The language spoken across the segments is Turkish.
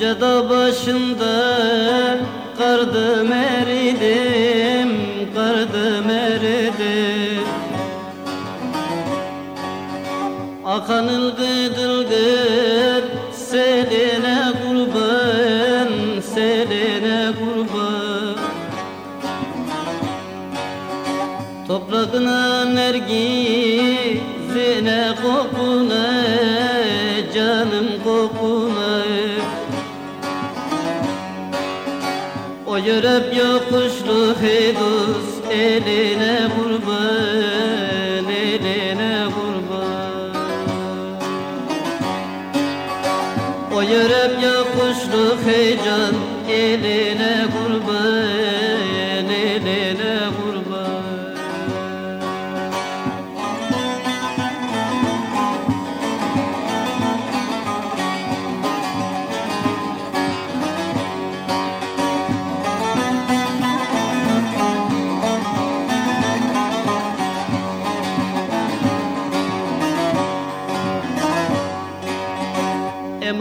Yüce dağ başında kardım eridim, kardım eridim. Akan ılgıt ılgıt seline kurban, seline kurban. Toprağına nergizine kokuna, O yörep yokuşlu hedus eline kurban, eline kurban. O yörep yokuşlu heyecan eline kurban,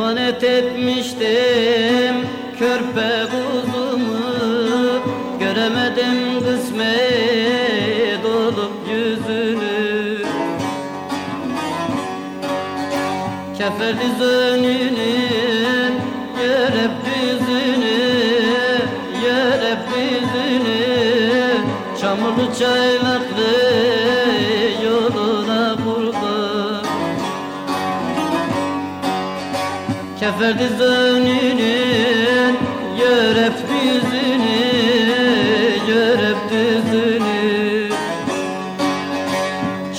Emanet etmiştim. Körpe kuzumu Göremedim kısmet olup yüzünü. Keferli önünün Yörep yüzünü Yörep yüzünü Çamurlu çaylaklı Keferdi önünün Yörep yüzünü Yörep düzünü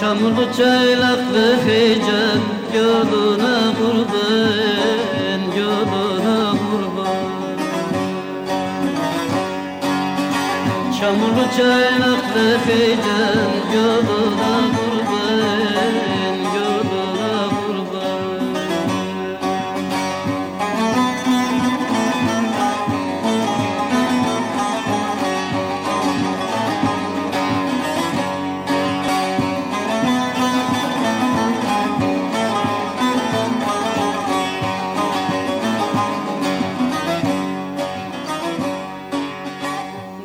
Çamurlu çaylaklı heyecan Yoluna kurban Yoluna kurban. Çamurlu çaylaklı heyecan Yoluna kurban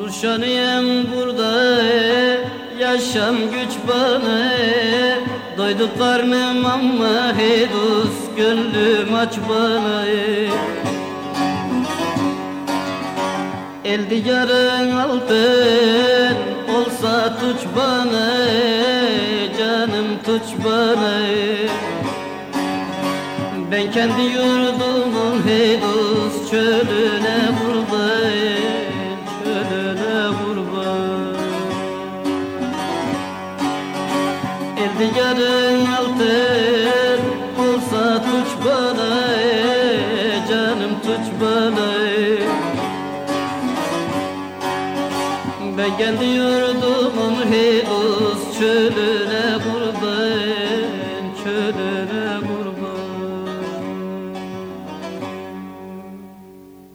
Nurşaniyem burada Yaşam güç bana. Doyduk karnım ama hedus Gönlüm aç bana. El diyarın altın Olsa tuç bana Canım tuç bana. Ben kendi yurdumun hedus çölüne kurban, Ben kendi yurdumun hedus çölüne çölüne